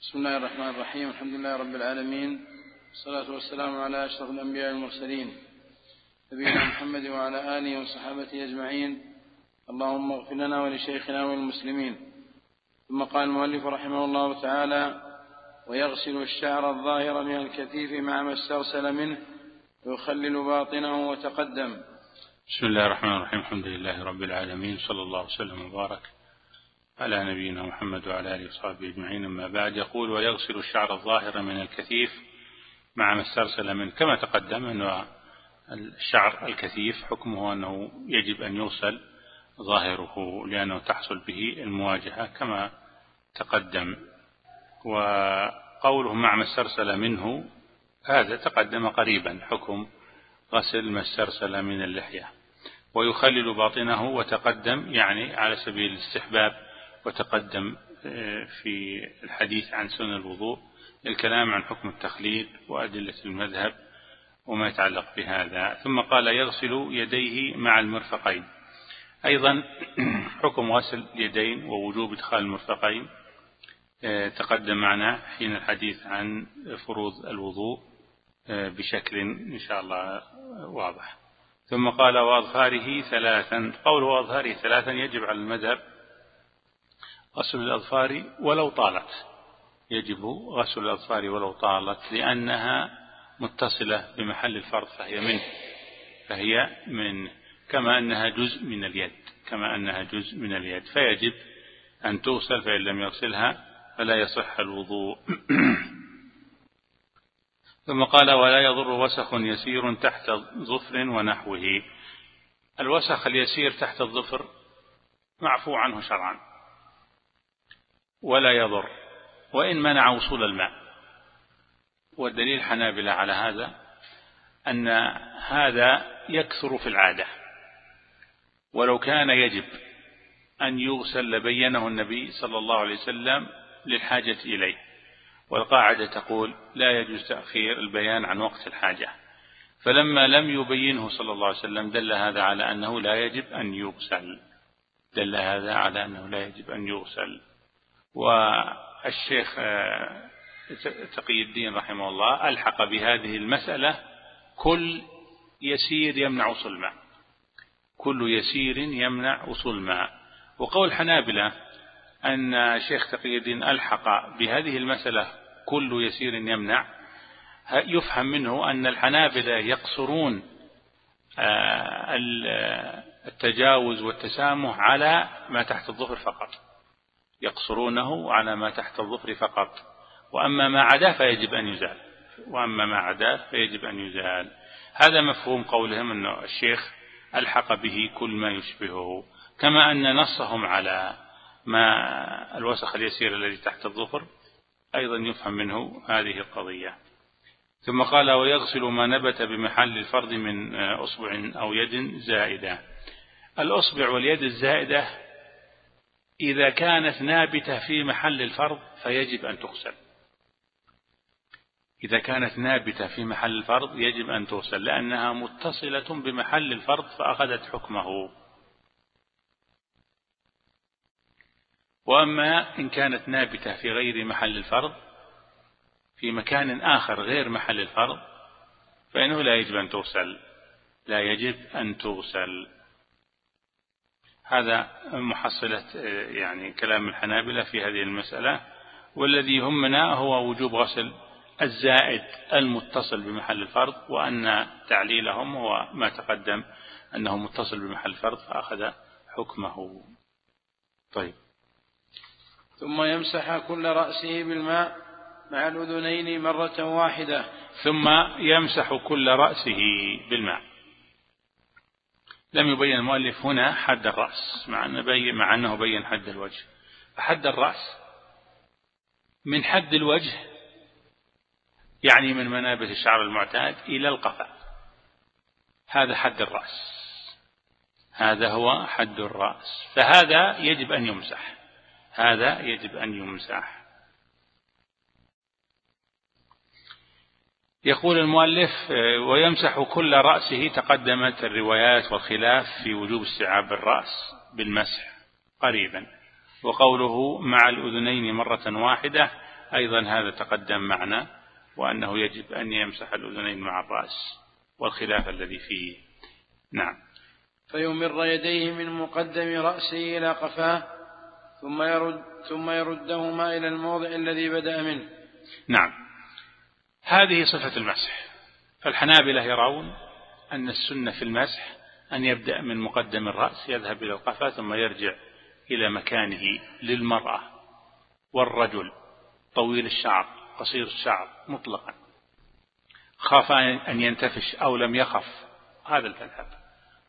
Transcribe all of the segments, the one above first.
بسم الله الرحمن الرحيم الحمد لله رب العالمين والصلاة والسلام على أشرف الأنبياء والمرسلين نبينا محمد وعلى آله وصحابته أجمعين. اللهم اغفر لنا ولشيخنا وللمسلمين. ثم قال المؤلف رحمه الله تعالى ويغسل الشعر الظاهر من الكتيف مع ما استرسل منه ويخلل باطنه وتقدم. بسم الله الرحمن الرحيم الحمد لله رب العالمين صلى الله وسلم وبارك على نبينا محمد وعلى آله وصحبه أجمعين. أما بعد يقول ويغسل الشعر الظاهر من الكثيف مع ما استرسل منه. كما تقدم أن الشعر الكثيف حكمه أنه يجب أن يغسل ظاهره لأنه تحصل به المواجهة كما تقدم. وقوله مع ما استرسل منه هذا تقدم قريبا حكم غسل ما استرسل من اللحية. ويخلل باطنه وتقدم يعني على سبيل الاستحباب وتقدم آه، في الحديث عن سنن الوضوء الكلام عن حكم التخليل وأدلة المذهب وما يتعلق بهذا. ثم قال يغسل يديه مع المرفقين. أيضا حكم غسل اليدين ووجوب إدخال المرفقين آه، تقدم معنا حين الحديث عن فروض الوضوء آه، بشكل إن شاء الله واضح. ثم قال وأظهاره ثلاثا. قوله وأظهاره ثلاثا يجب على المذهب غسل الأظفار ولو طالت. يجب غسل الأظفار ولو طالت لأنها متصلة بمحل الفرض فهي منه. فهي من كما أنها جزء من اليد كما أنها جزء من اليد. فيجب أن تغسل فإن لم يغسلها فلا يصح الوضوء. ثم قال ولا يضر وسخ يسير تحت ظفر ونحوه. الوسخ اليسير تحت الظفر معفو عنه شرعا. ولا يضر وإن منع وصول الماء. والدليل حنابلة على هذا أن هذا يكثر في العادة. ولو كان يجب أن يغسل لبينه النبي صلى الله عليه وسلم للحاجة إليه. والقاعدة تقول لا يجوز تأخير البيان عن وقت الحاجة. فلما لم يبينه صلى الله عليه وسلم دل هذا على أنه لا يجب أن يغسل. دل هذا على أنه لا يجب أن يغسل. والشيخ آه، تقي الدين رحمه الله ألحق بهذه المسألة كل يسير يمنع الماء كل يسير يمنع الماء وقول حنابلة أن شيخ تقي الدين ألحق بهذه المسألة كل يسير يمنع يفهم منه أن الحنابلة يقصرون آه، التجاوز والتسامح على ما تحت الظهر فقط. يقصرونه على ما تحت الظفر فقط. وأما ما عداه فيجب أن يزال. وأما ما عداه فيجب أن يزال. هذا مفهوم قولهم أن الشيخ ألحق به كل ما يشبهه. كما أن نصهم على ما الوسخ اليسير الذي تحت الظفر أيضا يفهم منه هذه القضية. ثم قال ويغسل ما نبت بمحل الفرد من أصبع أو يد زائدة. الأصبع واليد الزائدة إذا كانت نابتة في محل الفرض فيجب أن تغسل. إذا كانت نابتة في محل الفرض يجب أن تغسل لأنها متصلة بمحل الفرض فأخذت حكمه. وأما إن كانت نابتة في غير محل الفرض في مكان آخر غير محل الفرض فإنه لا يجب أن تغسل. لا يجب أن تغسل. هذا محصلة يعني كلام الحنابلة في هذه المسألة. والذي يهمنا هو وجوب غسل الزائد المتصل بمحل الفرض وأن تعليلهم هو ما تقدم أنه متصل بمحل الفرض فأخذ حكمه. طيب. ثم يمسح كل رأسه بالماء مع الأذنين مرة واحدة. ثم يمسح كل رأسه بالماء. لم يبين المؤلف هنا حد الرأس مع أنه بين, مع أنه بين حد الوجه. فحد الرأس من حد الوجه يعني من منابت الشعر المعتاد إلى القفا. هذا حد الرأس. هذا هو حد الرأس. فهذا يجب أن يمسح. هذا يجب أن يمسح. يقول المؤلف آه، ويمسح كل رأسه تقدمت الروايات والخلاف في وجوب استيعاب الرأس بالمسح قريبا. وقوله مع الأذنين مرة واحدة أيضا هذا تقدم معنا وأنه يجب أن يمسح الأذنين مع الرأس والخلاف الذي فيه. نعم. فيمر يديه من مقدم رأسه إلى قفاه ثم يرد ثم يردهما إلى الموضع الذي بدأ منه. نعم. هذه صفة المسح. فالحنابلة يرون أن السنة في المسح أن يبدأ من مقدم الرأس يذهب إلى القفا ثم يرجع إلى مكانه للمرأة. والرجل طويل الشعر قصير الشعر مطلقا. خاف أن ينتفش أو لم يخف. هذا المذهب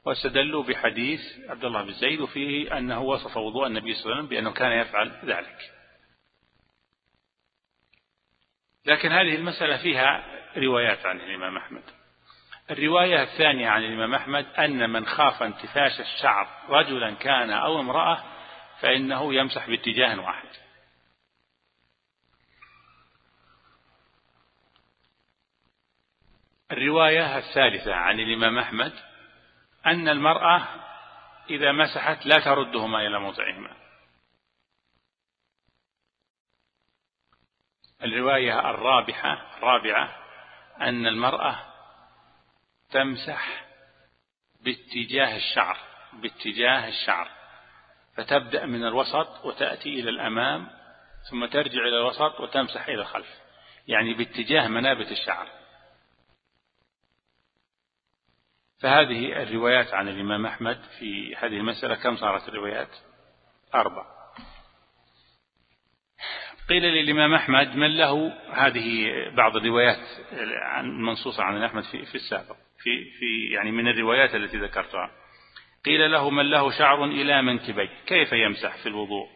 واستدلوا بحديث عبد الله بن زيد وفيه أنه وصف وضوء النبي صلى الله عليه وسلم بأنه كان يفعل ذلك. لكن هذه المسألة فيها روايات عن الإمام أحمد. الرواية الثانية عن الإمام أحمد أن من خاف انتفاش الشعر رجلا كان أو امرأة فإنه يمسح باتجاه واحد. الرواية الثالثة عن الإمام أحمد أن المرأة إذا مسحت لا تردهما إلى موضعهما. الرواية الرابحة الرابعة أن المرأة تمسح باتجاه الشعر باتجاه الشعر. فتبدأ من الوسط وتأتي إلى الأمام ثم ترجع إلى الوسط وتمسح إلى الخلف. يعني باتجاه منابت الشعر. فهذه الروايات عن الإمام أحمد في هذه المسألة. كم صارت الروايات؟ أربع. قيل للإمام أحمد من له هذه بعض الروايات المنصوصة عن أحمد في, في السابق في, في يعني من الروايات التي ذكرتها. قيل له من له شعر إلى منكبيه كيف يمسح في الوضوء؟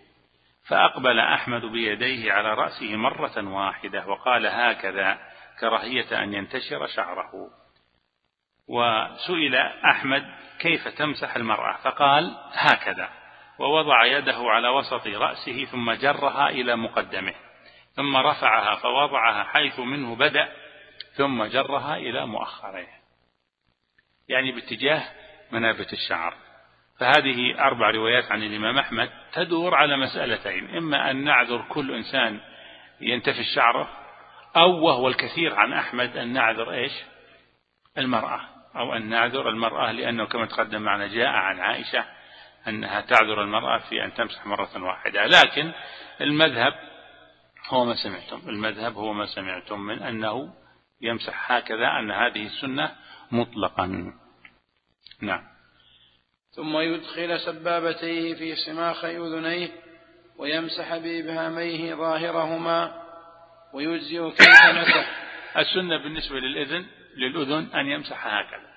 فأقبل أحمد بيديه على رأسه مرة واحدة وقال هكذا كراهية أن ينتشر شعره. وسئل أحمد كيف تمسح المرأة؟ فقال هكذا. ووضع يده على وسط رأسه ثم جرها إلى مقدمه ثم رفعها فوضعها حيث منه بدأ ثم جرها إلى مؤخره. يعني باتجاه منابت الشعر. فهذه أربع روايات عن الإمام أحمد تدور على مسألتين إما أن نعذر كل إنسان ينتفي شعره أو وهو الكثير عن أحمد أن نعذر إيش؟ المرأة أو أن نعذر المرأة لأنه كما تقدم معنا جاء عن عائشة أنها تعذر المرأة في أن تمسح مرة واحدة. لكن المذهب هو ما سمعتم. المذهب هو ما سمعتم من أنه يمسح هكذا أن هذه السنة مطلقا. نعم. ثم يدخل سبابتيه في صماخ أذنيه ويمسح بإبهاميه ظاهرهما ويجزئ كيف مسح السنة بالنسبة للإذن للأذن أن يمسح هكذا.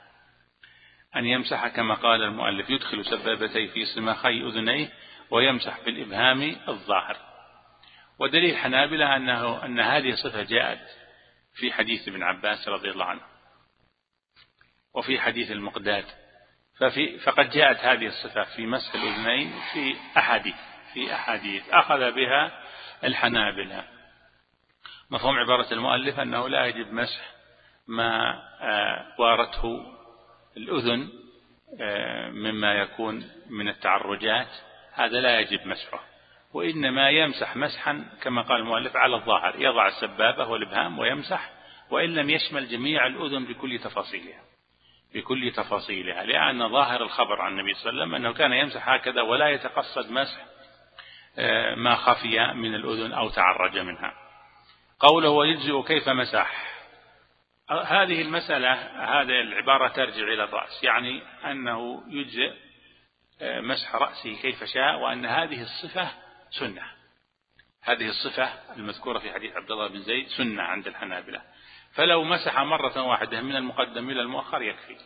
أن يمسح كما قال المؤلف يدخل سبابتيه في صماخي أذنيه ويمسح بالإبهام الظاهر. ودليل حنابلة أنه أن هذه الصفة جاءت في حديث ابن عباس رضي الله عنه وفي حديث المقداد. ففي فقد جاءت هذه الصفة في مسح الأذنين في أحاديث في أحاديث. أخذ بها الحنابلة. مفهوم عبارة المؤلف أنه لا يجب مسح ما آه، وارته الأذن آه، مما يكون من التعرجات هذا لا يجب مسحه. وإنما يمسح مسحا كما قال المؤلف على الظاهر يضع السبابة والإبهام ويمسح وإن لم يشمل جميع الأذن بكل تفاصيلها. بكل تفاصيلها لأن ظاهر الخبر عن النبي صلى الله عليه وسلم أنه كان يمسح هكذا ولا يتقصد مسح آه، ما خفي من الأذن أو تعرج منها. قوله ويجزئ كيف مسح. هذه المسألة هذه العبارة ترجع إلى الرأس يعني أنه يجزئ آه، مسح رأسه كيف شاء وأن هذه الصفة سنة. هذه الصفة المذكورة في حديث عبد الله بن زيد سنة عند الحنابلة. فلو مسح مرة واحدة من المقدم إلى المؤخر يكفي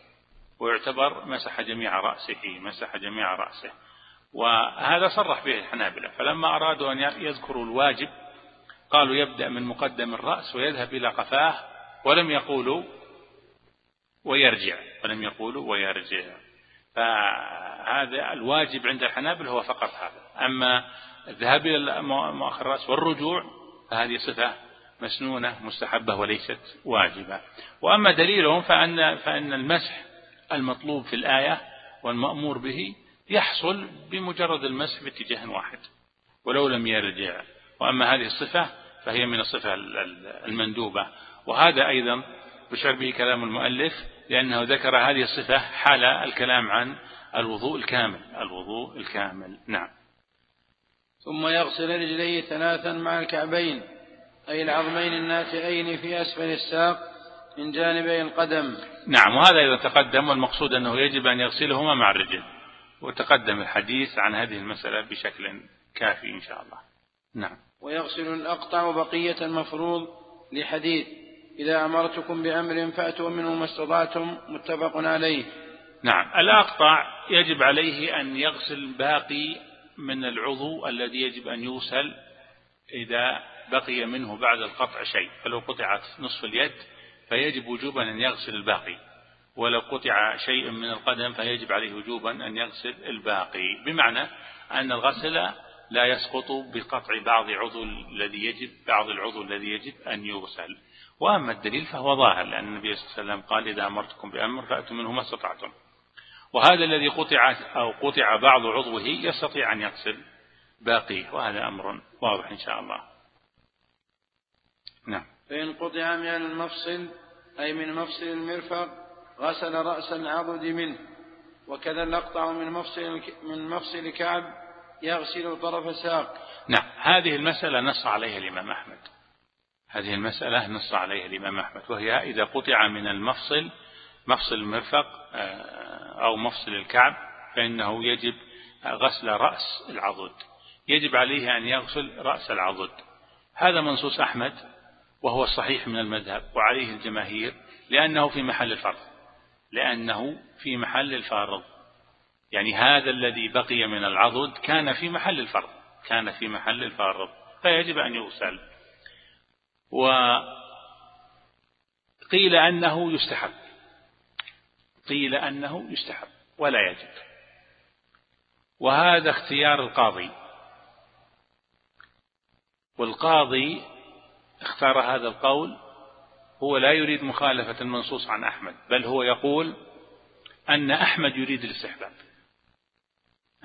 ويعتبر مسح جميع رأسه مسح جميع رأسه. وهذا صرح به الحنابلة. فلما أرادوا أن يذكروا الواجب قالوا يبدأ من مقدم الرأس ويذهب إلى قفاه ولم يقولوا ويرجع. ولم يقولوا ويرجع. فهذا الواجب عند الحنابل هو فقط هذا. أما الذهاب إلى مؤخر الرأس والرجوع فهذه صفة مسنونة مستحبة وليست واجبة. وأما دليلهم فأن, فأن المسح المطلوب في الآية والمأمور به يحصل بمجرد المسح باتجاه واحد ولو لم يرجع. وأما هذه الصفة فهي من الصفة المندوبة. وهذا أيضا بشر به كلام المؤلف لأنه ذكر هذه الصفة حال الكلام عن الوضوء الكامل. الوضوء الكامل. نعم. ثم يغسل رجليه ثلاثا مع الكعبين أي العظمين الناتئين في أسفل الساق من جانبي القدم. نعم وهذا إذا تقدم والمقصود أنه يجب أن يغسلهما مع الرجل. وتقدم الحديث عن هذه المسألة بشكل كافي إن شاء الله. نعم. ويغسل الأقطع بقية المفروض لحديث إذا أمرتكم بأمر فأتوا منه ما استطعتم متفق عليه. نعم. الأقطع يجب عليه أن يغسل باقي من العضو الذي يجب أن يغسل إذا بقي منه بعد القطع شيء. فلو قطعت نصف اليد فيجب وجوبا أن يغسل الباقي. ولو قطع شيء من القدم فيجب عليه وجوبا أن يغسل الباقي. بمعنى أن الغسل لا يسقط بقطع بعض عضو الذي يجب بعض العضو الذي يجب أن يغسل. وأما الدليل فهو ظاهر لأن النبي صلى الله عليه وسلم قال إذا أمرتكم بأمر فأتوا منه ما استطعتم. وهذا الذي قطع أو قطع بعض عضوه يستطيع أن يغسل باقيه وهذا أمر واضح إن شاء الله. نعم. فإن قطع من المفصل أي من مفصل المرفق غسل رأس العضد منه وكذا الأقطع من مفصل من مفصل كعب يغسل طرف ساق. نعم. هذه المسألة نص عليها الإمام أحمد. هذه المسألة نص عليها الإمام أحمد وهي إذا قطع من المفصل مفصل المرفق آه، أو مفصل الكعب فإنه يجب غسل رأس العضد. يجب عليه أن يغسل رأس العضد. هذا منصوص أحمد وهو الصحيح من المذهب وعليه الجماهير لأنه في محل الفرض. لأنه في محل الفارض يعني هذا الذي بقي من العضد كان في محل الفرض. كان في محل الفارض فيجب أن يغسل. وقيل أنه يستحب. قيل أنه يستحب ولا يجب. وهذا اختيار القاضي. والقاضي اختار هذا القول هو لا يريد مخالفة المنصوص عن أحمد بل هو يقول أن أحمد يريد الاستحباب.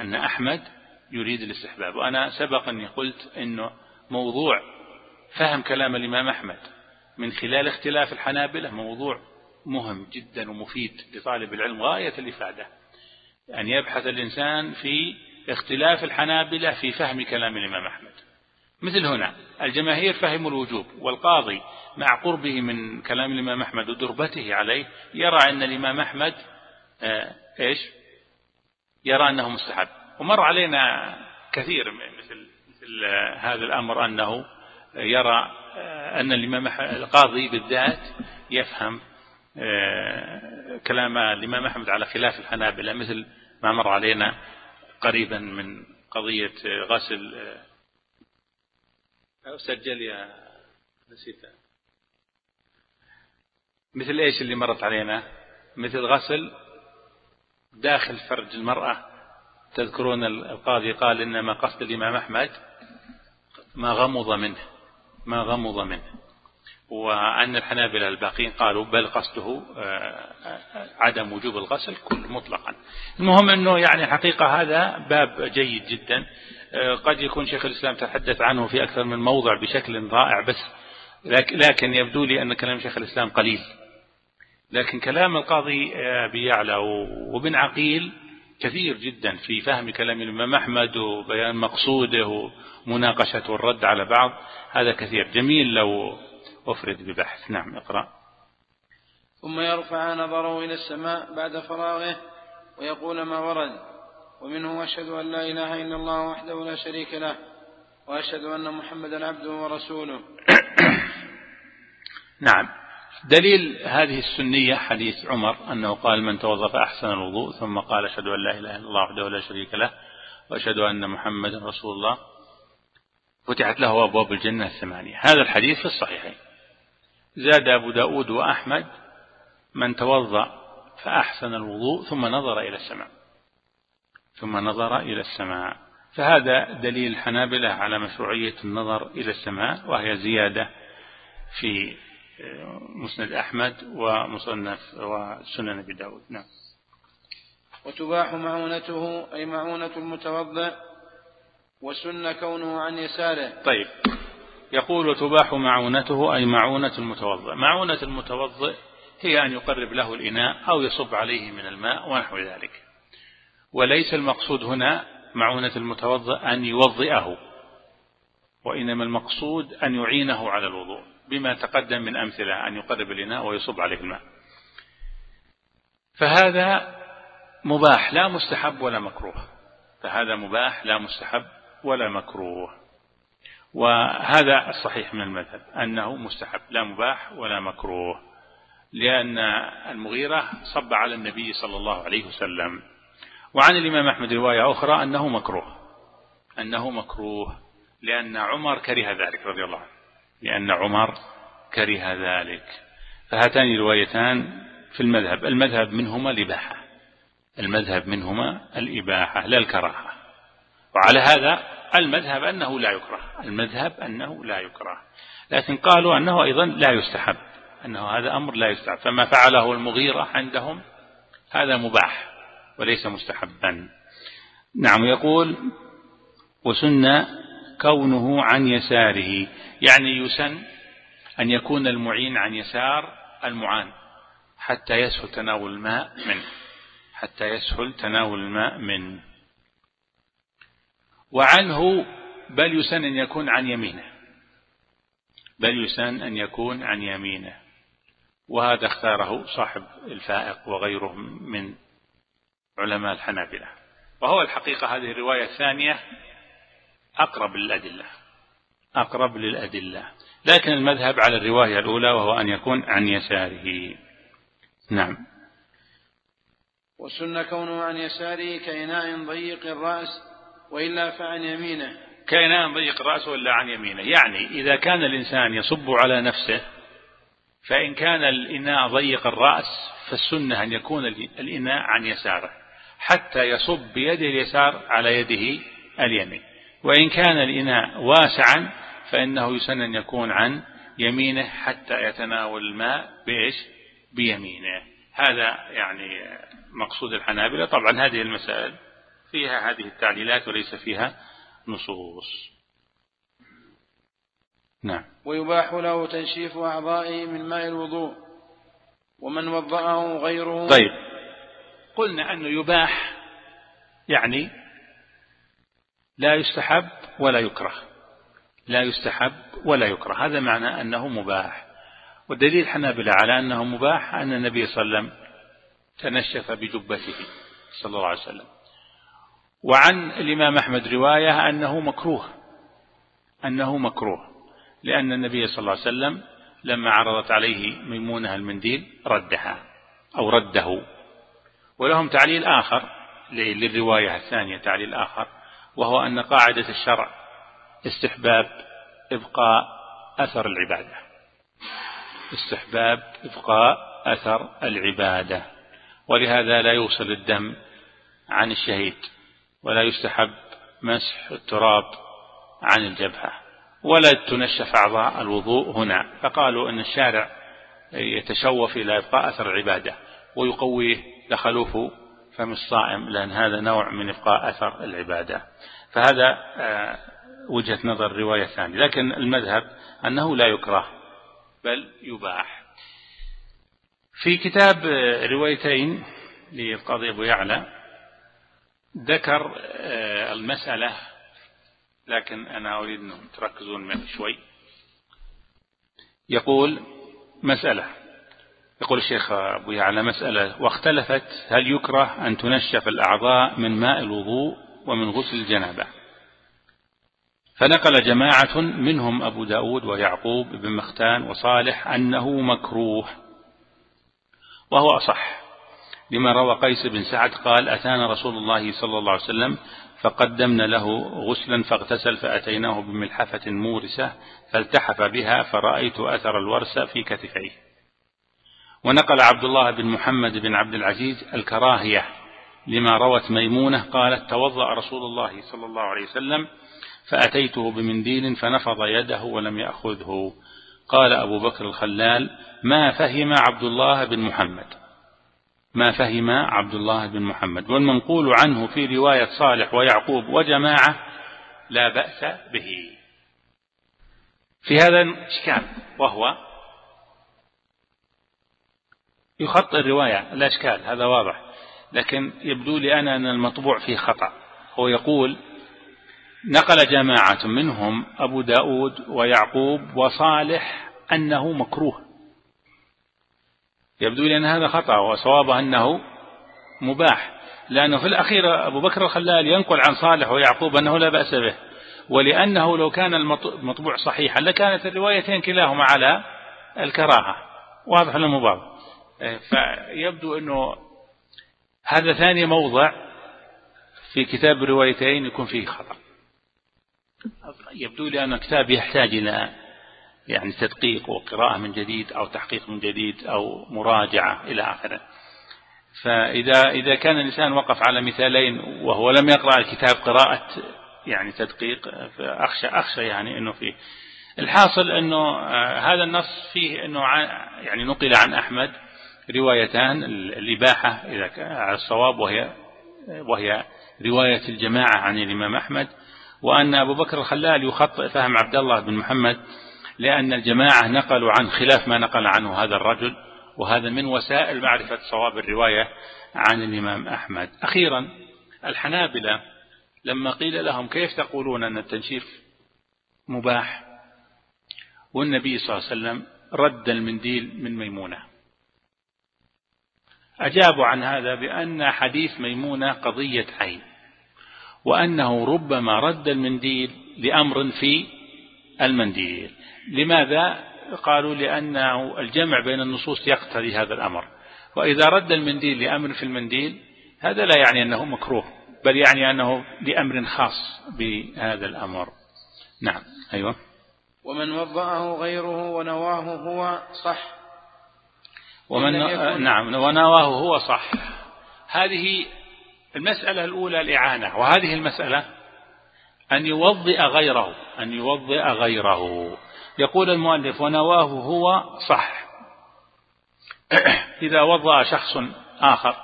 أن أحمد يريد الاستحباب. وأنا سبق أني قلت أنه موضوع فهم كلام الإمام أحمد. من خلال اختلاف الحنابلة موضوع مهم جدا ومفيد لطالب العلم غاية الإفادة. أن يبحث الإنسان في اختلاف الحنابلة في فهم كلام الإمام أحمد. مثل هنا الجماهير فهموا الوجوب والقاضي مع قربه من كلام الإمام أحمد ودربته عليه يرى أن الإمام أحمد آه إيش؟ يرى أنه مستحب. ومر علينا كثير مثل, مثل هذا الأمر أنه يرى آه، أن الإمام القاضي بالذات يفهم آه، كلام الإمام أحمد على خلاف الحنابلة مثل ما مر علينا قريبا من قضية غسل أو سجل يا نسيت. مثل إيش اللي مرت علينا؟ مثل غسل داخل فرج المرأة. تذكرون القاضي قال إنما قصد الإمام أحمد ما غمض منه. ما غمض منه. وأن الحنابلة الباقين قالوا بل قصده آه، عدم وجوب الغسل كل مطلقا. المهم أنه يعني حقيقة هذا باب جيد جدا. آه، قد يكون شيخ الإسلام تحدث عنه في أكثر من موضع بشكل رائع بس لكن يبدو لي أن كلام شيخ الإسلام قليل. لكن كلام القاضي أبي يعلى وابن عقيل كثير جدا في فهم كلام الإمام أحمد وبيان مقصوده ومناقشته والرد على بعض. هذا كثير. جميل لو أفرد ببحث. نعم اقرأ. ثم يرفع نظره إلى السماء بعد فراغه ويقول ما ورد ومنه أشهد أن لا إله إلا الله وحده لا شريك له وأشهد أن محمدا عبده ورسوله. نعم. دليل هذه السنية حديث عمر أنه قال من توظف أحسن الوضوء ثم قال أشهد أن لا إله إلا الله وحده لا شريك له وأشهد أن محمدا رسول الله. فتحت له أبواب الجنة الثمانية. هذا الحديث في الصحيحين. زاد أبو داود وأحمد من توضأ فأحسن الوضوء ثم نظر إلى السماء. ثم نظر إلى السماء. فهذا دليل الحنابلة على مشروعية النظر إلى السماء وهي زيادة في مسند أحمد ومصنف وسنن أبي داود. نعم. وتباح معونته أي معونة المتوضئ وسن كونه عن يساره. طيب. يقول وتباح معونته أي معونة المتوضئ معونة المتوضئ هي أن يقرب له الإناء أو يصب عليه من الماء ونحو ذلك. وليس المقصود هنا معونة المتوضئ أن يوضئه وإنما المقصود أن يعينه على الوضوء. بما تقدم من أمثلة أن يقرب الإناء ويصب عليه الماء. فهذا مباح لا مستحب ولا مكروه. فهذا مباح لا مستحب ولا مكروه. وهذا الصحيح من المذهب أنه مستحب لا مباح ولا مكروه لأن المغيرة صب على النبي صلى الله عليه وسلم. وعن الإمام أحمد رواية أخرى أنه مكروه أنه مكروه لأن عمر كره ذلك رضي الله عنه. لأن عمر كره ذلك. فهاتان روايتان في المذهب. المذهب منهما الإباحة. المذهب منهما الإباحة لا الكراهة. وعلى هذا المذهب أنه لا يكره. المذهب أنه لا يكره. لكن قالوا أنه أيضا لا يستحب. أنه هذا أمر لا يستحب. فما فعله المغيرة عندهم هذا مباح وليس مستحبا. نعم يقول وسن كونه عن يساره. يعني يسن أن يكون المعين عن يسار المعان حتى يسهل تناول الماء منه. حتى يسهل تناول الماء منه. وعنه بل يسن أن يكون عن يمينه. بل يسن أن يكون عن يمينه. وهذا اختاره صاحب الفائق وغيره من علماء الحنابلة. وهو الحقيقة هذه الرواية الثانية أقرب للأدلة. أقرب للأدلة. لكن المذهب على الرواية الأولى وهو أن يكون عن يساره. نعم. وسن كونه عن يساره كإناء ضيق الرأس وإلا فعن يمينه. كإناء ضيق الرأس وإلا عن يمينه. يعني إذا كان الإنسان يصب على نفسه فإن كان الإناء ضيق الرأس فالسنة أن يكون الإناء عن يساره. حتى يصب بيده اليسار على يده اليمين. وإن كان الإناء واسعا فإنه يسن أن يكون عن يمينه حتى يتناول الماء بإيش؟ بيمينه. هذا يعني مقصود الحنابلة. طبعا هذه المسائل فيها هذه التعليلات وليس فيها نصوص. نعم. ويباح له تنشيف أعضائه من ماء الوضوء ومن وضعه غيره. طيب. قلنا أنه يباح يعني لا يستحب ولا يكره. لا يستحب ولا يكره. هذا معنى أنه مباح. والدليل حنابلة على أنه مباح أن النبي صلى الله عليه وسلم تنشف بجبته صلى الله عليه وسلم. وعن الإمام أحمد رواية أنه مكروه. أنه مكروه. لأن النبي صلى الله عليه وسلم لما عرضت عليه ميمونة المنديل ردها أو رده. ولهم تعليل آخر للرواية الثانية تعليل آخر. وهو أن قاعدة الشرع استحباب إبقاء أثر العبادة. استحباب إبقاء أثر العبادة. ولهذا لا يوصل الدم عن الشهيد ولا يستحب مسح التراب عن الجبهة ولا تنشف أعضاء الوضوء هنا. فقالوا أن الشارع يتشوف إلى إبقاء أثر العبادة ويقويه لخلوف فم الصائم لأن هذا نوع من إبقاء أثر العبادة. فهذا آه، وجهة نظر الرواية الثانية لكن المذهب أنه لا يكره بل يباح. في كتاب آه، روايتين للقاضي أبو يعلى ذكر آه، المسألة لكن أنا أريد أن تركزون معي شوي. يقول مسألة يقول الشيخ أبو يعلى مسألة واختلفت هل يكره أن تنشف الأعضاء من ماء الوضوء ومن غسل الجنابة؟ فنقل جماعة منهم أبو داود ويعقوب بن مختان وصالح أنه مكروه وهو أصح. لما روى قيس بن سعد قال أتانا رسول الله صلى الله عليه وسلم فقدمنا له غسلا فاغتسل فأتيناه بملحفة مورسة فالتحف بها فرأيت أثر الورس في كتفيه. ونقل عبد الله بن محمد بن عبد العزيز الكراهية لما روت ميمونة قالت توضأ رسول الله صلى الله عليه وسلم فأتيته بمنديل فنفض يده ولم يأخذه. قال أبو بكر الخلال ما فهم عبد الله بن محمد؟ ما فهم عبد الله بن محمد؟ والمنقول عنه في رواية صالح ويعقوب وجماعة لا بأس به. في هذا إشكال وهو يخطئ الرواية الأشكال هذا واضح. لكن يبدو لي أنا أن المطبوع فيه خطأ. هو يقول نقل جماعة منهم أبو داود ويعقوب وصالح أنه مكروه. يبدو لي أن هذا خطأ وصوابه أنه مباح. لأنه في الأخير أبو بكر الخلال ينقل عن صالح ويعقوب أنه لا بأس به. ولأنه لو كان المطبوع صحيحا لكانت الروايتين كلاهما على الكراهة. واضح المبارك إيه، فيبدو أنه هذا ثاني موضع في كتاب الروايتين يكون فيه خطأ. يبدو لي أن الكتاب يحتاج إلى يعني تدقيق وقراءة من جديد أو تحقيق من جديد أو مراجعة إلى آخره. فإذا إذا كان الإنسان وقف على مثالين وهو لم يقرأ الكتاب قراءة يعني تدقيق فأخشى أخشى يعني أنه فيه. الحاصل أنه آه، هذا النص فيه أنه يعني نقل عن أحمد. روايتان الإباحة إذا على الصواب وهي وهي رواية الجماعة عن الإمام أحمد وأن أبو بكر الخلال يخطئ فهم عبد الله بن محمد لأن الجماعة نقلوا عن خلاف ما نقل عنه هذا الرجل وهذا من وسائل معرفة صواب الرواية عن الإمام أحمد. أخيرا الحنابلة لما قيل لهم كيف تقولون أن التنشيف مباح؟ والنبي صلى الله عليه وسلم رد المنديل من ميمونة. أجابوا عن هذا بأن حديث ميمونة قضية عين وأنه ربما رد المنديل لأمر في المنديل. لماذا؟ قالوا لأنه الجمع بين النصوص يقتضي هذا الأمر. وإذا رد المنديل لأمر في المنديل هذا لا يعني أنه مكروه بل يعني أنه لأمر خاص بهذا الأمر. نعم أيوة. ومن وضعه غيره ونواه هو صح. ومن نعم ونواه هو صح. هذه المسألة الأولى الإعانة وهذه المسألة أن يوضئ غيره أن يوضئ غيره. يقول المؤلف ونواه هو صح. إذا وضأ شخص آخر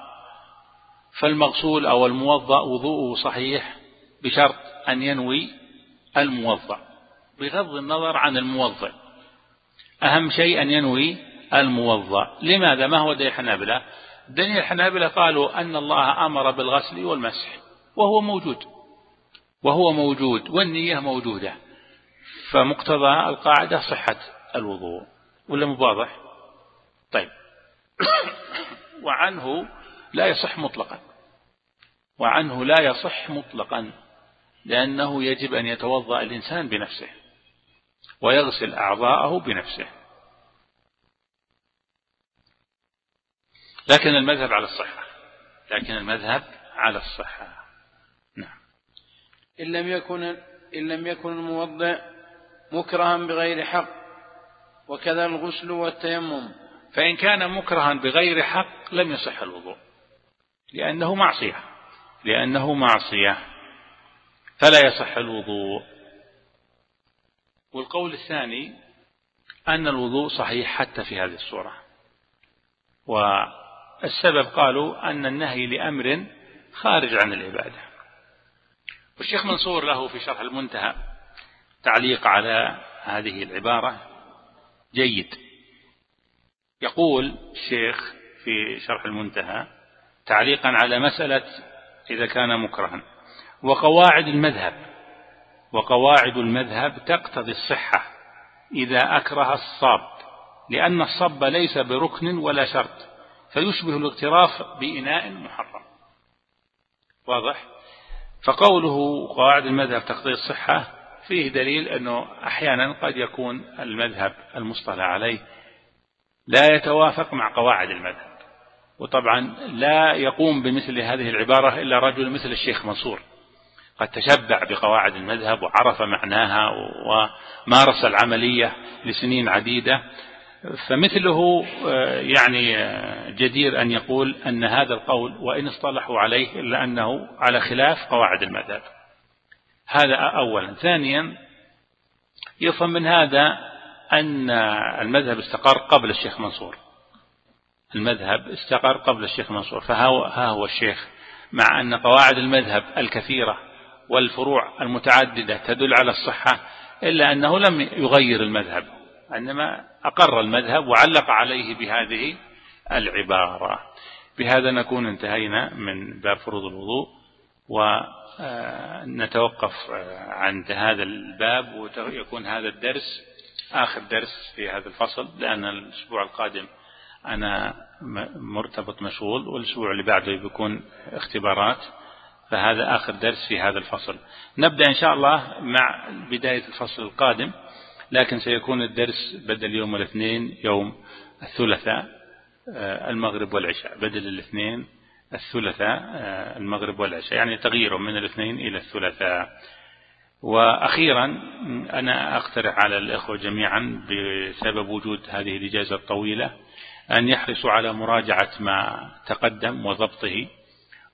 فالمغسول أو الموضأ وضوءه صحيح بشرط أن ينوي الموضأ بغض النظر عن الموضع. أهم شيء أن ينوي الموضأ لماذا؟ ما هو دليل الحنابلة؟ دليل الحنابلة قالوا أن الله أمر بالغسل والمسح وهو موجود. وهو موجود والنية موجودة. فمقتضى القاعدة صحة الوضوء. ولا مواضح طيب. وعنه لا يصح مطلقا. وعنه لا يصح مطلقا. لأنه يجب أن يتوضأ الإنسان بنفسه. ويغسل أعضاءه بنفسه. لكن المذهب على الصحة. لكن المذهب على الصحة. نعم. إن لم يكن إن لم يكن الموضع مكرها بغير حق وكذا الغسل والتيمم. فإن كان مكرها بغير حق لم يصح الوضوء. لأنه معصية. لأنه معصية. فلا يصح الوضوء. والقول الثاني أن الوضوء صحيح حتى في هذه الصورة. والسبب قالوا أن النهي لأمر خارج عن العبادة. والشيخ منصور له في شرح المنتهى تعليق على هذه العبارة جيد. يقول الشيخ في شرح المنتهى تعليقا على مسألة إذا كان مكرها. وقواعد المذهب وقواعد المذهب تقتضي الصحة إذا أكره الصاب لأن الصب ليس بركن ولا شرط. فيشبه الاغتراف بإناء محرم. واضح؟ فقوله قواعد المذهب تقتضي الصحة فيه دليل أنه أحيانا قد يكون المذهب المصطلح عليه لا يتوافق مع قواعد المذهب. وطبعا لا يقوم بمثل هذه العبارة إلا رجل مثل الشيخ منصور. قد تشبع بقواعد المذهب وعرف معناها ومارس العملية لسنين عديدة. فمثله آه، يعني آه، جدير أن يقول أن هذا القول وإن اصطلحوا عليه إلا أنه على خلاف قواعد المذهب. هذا أولا. ثانيا يفهم من هذا أن المذهب استقر قبل الشيخ منصور. المذهب استقر قبل الشيخ منصور. فها هو الشيخ. مع أن قواعد المذهب الكثيرة والفروع المتعددة تدل على الصحة إلا أنه لم يغير المذهب. إنما أقر المذهب وعلق عليه بهذه العبارة. بهذا نكون انتهينا من باب فروض الوضوء ونتوقف عند هذا الباب ويكون هذا الدرس آخر درس في هذا الفصل لأن الأسبوع القادم أنا مرتبط مشغول والأسبوع اللي بعده بيكون اختبارات فهذا آخر درس في هذا الفصل. نبدأ إن شاء الله مع بداية الفصل القادم. لكن سيكون الدرس بدل يوم الاثنين يوم الثلاثاء آه، المغرب والعشاء. بدل الاثنين الثلاثاء آه، المغرب والعشاء. يعني تغييره من الاثنين إلى الثلاثاء. وأخيرا أنا أقترح على الإخوة جميعا بسبب وجود هذه الإجازة الطويلة أن يحرصوا على مراجعة ما تقدم وضبطه.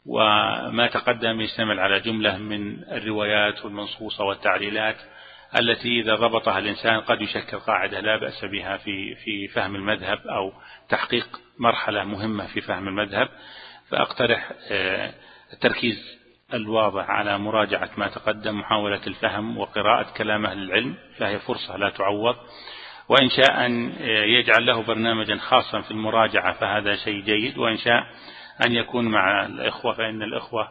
وما تقدم يشتمل على جملة من الروايات والمنصوصة والتعليلات. التي إذا ضبطها الإنسان قد يشكل قاعدة لا بأس بها في في فهم المذهب أو تحقيق مرحلة مهمة في فهم المذهب. فأقترح آه، التركيز الواضح على مراجعة ما تقدم محاولة الفهم وقراءة كلام أهل العلم فهي فرصة لا تعوض. وإن شاء أن آه، يجعل له برنامجا خاصا في المراجعة فهذا شيء جيد. وإن شاء أن يكون مع الإخوة فإن الإخوة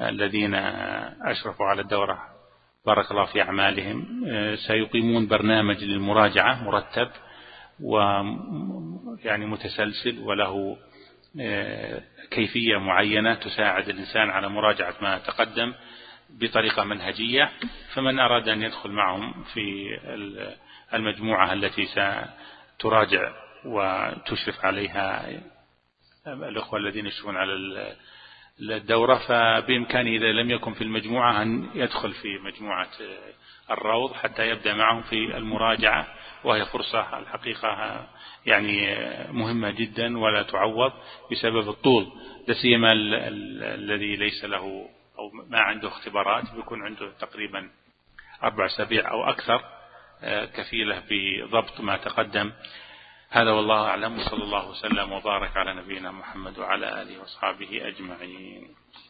الذين أشرفوا على الدورة بارك الله في أعمالهم. آه، سيقيمون برنامج للمراجعة مرتب ويعني متسلسل وله آه، كيفية معينة تساعد الإنسان على مراجعة ما تقدم بطريقة منهجية. فمن أراد أن يدخل معهم في المجموعة التي ستراجع وتشرف عليها الأخوة الذين يشرفون على الدورة فبإمكانه إذا لم يكن في المجموعة أن يدخل في مجموعة الروض حتى يبدأ معهم في المراجعة وهي فرصة الحقيقة يعني مهمة جدا ولا تعوض بسبب الطول لا سيما الذي ليس له أو ما عنده اختبارات بيكون عنده تقريبا أربع أسابيع أو أكثر كفيلة بضبط ما تقدم. هذا والله أعلم وصلى الله وسلم وبارك على نبينا محمد وعلى آله وأصحابه أجمعين.